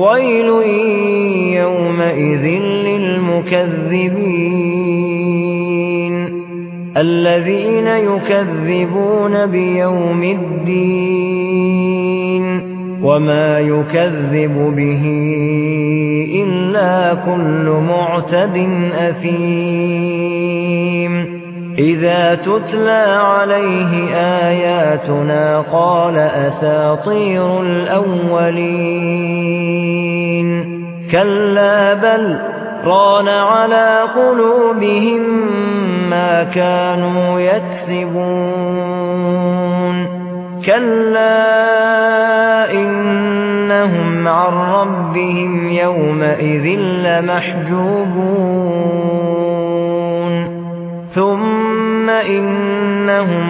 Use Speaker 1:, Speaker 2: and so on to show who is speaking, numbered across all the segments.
Speaker 1: ويل يومئذ للمكذبين. الذين يكذبون بيوم الدين وما يكذب به إلا كل معتد أثيم. إذا تتلى عليه آياتنا قال أساطير الأولين كلا بل ران على قلوبهم ما كانوا يكسبون كلا إنهم عن ربهم يومئذ لمحجوبون ثم إنهم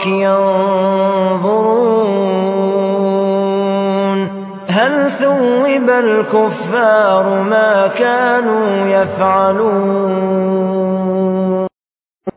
Speaker 1: الأرائك ينظرون هل ثوب الكفار ما كانوا يفعلون